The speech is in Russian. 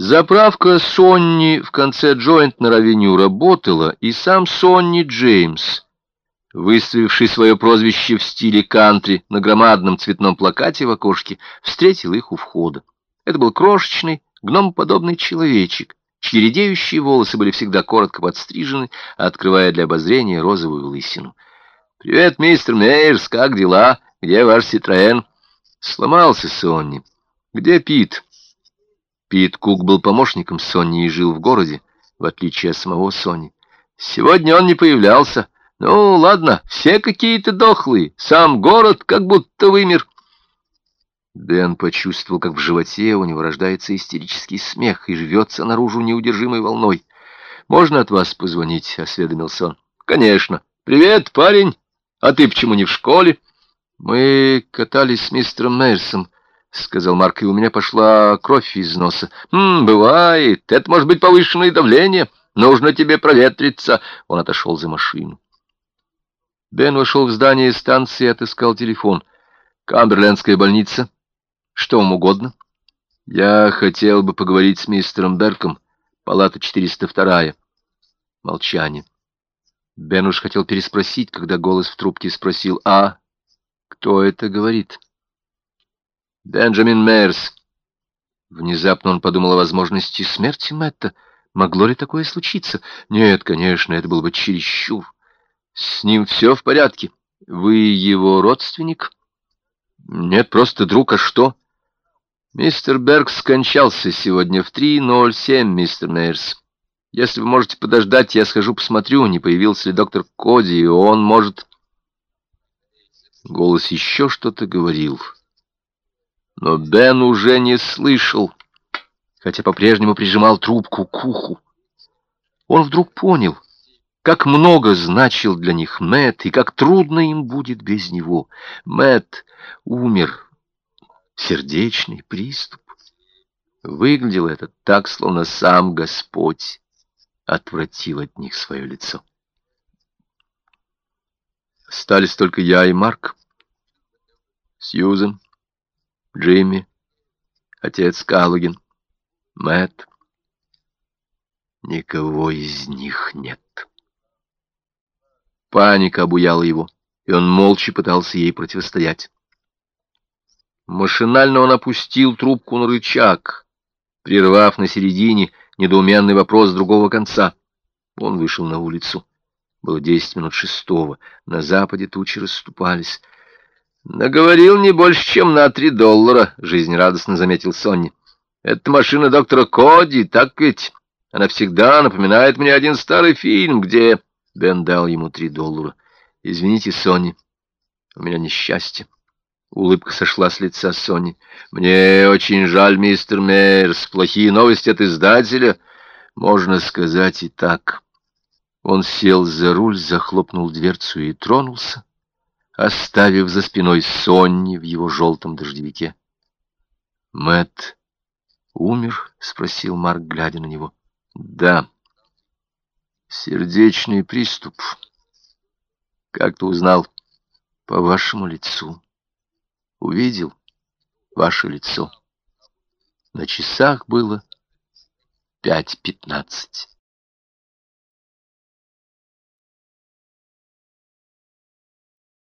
Заправка Сонни в конце джойнт на равеню работала, и сам Сонни Джеймс, выставивший свое прозвище в стиле кантри на громадном цветном плакате в окошке, встретил их у входа. Это был крошечный, гномоподобный человечек, чьи редеющие волосы были всегда коротко подстрижены, открывая для обозрения розовую лысину. «Привет, мистер Мейерс, как дела? Где ваш Ситроэн?» «Сломался Сонни. Где Пит?» Пит Кук был помощником Сонни и жил в городе, в отличие от самого Сонни. «Сегодня он не появлялся. Ну, ладно, все какие-то дохлые. Сам город как будто вымер». Дэн почувствовал, как в животе у него рождается истерический смех и жвется наружу неудержимой волной. «Можно от вас позвонить?» — осведомился он. «Конечно. Привет, парень. А ты почему не в школе?» «Мы катались с мистером Мейерсом», — сказал Марк, — и у меня пошла кровь из носа. «М, бывает. Это может быть повышенное давление. Нужно тебе проветриться». Он отошел за машину. Бен вошел в здание станции и отыскал телефон. «Камберлендская больница. Что вам угодно?» «Я хотел бы поговорить с мистером Берком. Палата 402 Молчание. Бен уж хотел переспросить, когда голос в трубке спросил, «А, кто это говорит?» Бенджамин Мейерс. Внезапно он подумал о возможности смерти Мэтта. Могло ли такое случиться? Нет, конечно, это было бы чересчур. С ним все в порядке. Вы его родственник? Нет, просто друг, а что? Мистер Берг скончался сегодня в 3.07, мистер Мейерс. Если вы можете подождать, я схожу посмотрю, не появился ли доктор Коди, и он может... Голос еще что-то говорил. Но Бен уже не слышал, хотя по-прежнему прижимал трубку к уху. Он вдруг понял, как много значил для них Мэт и как трудно им будет без него. Мэт умер. Сердечный приступ. Выглядело это так, словно сам Господь отвратил от них свое лицо. Остались только я и Марк. Сьюзен, Джимми, отец Калугин, Мэтт. Никого из них нет. Паника обуяла его, и он молча пытался ей противостоять. Машинально он опустил трубку на рычаг, прервав на середине недоуменный вопрос другого конца. Он вышел на улицу. Было десять минут шестого. На западе тучи расступались. «Наговорил не больше, чем на три доллара», — жизнерадостно заметил Сонни. «Это машина доктора Коди, так ведь? Она всегда напоминает мне один старый фильм, где...» Бен дал ему три доллара. «Извините, Сонни, у меня несчастье». Улыбка сошла с лица Сони. «Мне очень жаль, мистер Мейерс. Плохие новости от издателя. Можно сказать и так». Он сел за руль, захлопнул дверцу и тронулся оставив за спиной Сонни в его желтом дождевике. Мэт умер? — спросил Марк, глядя на него. — Да. Сердечный приступ. Как ты узнал? По вашему лицу. Увидел ваше лицо. На часах было пять пятнадцать.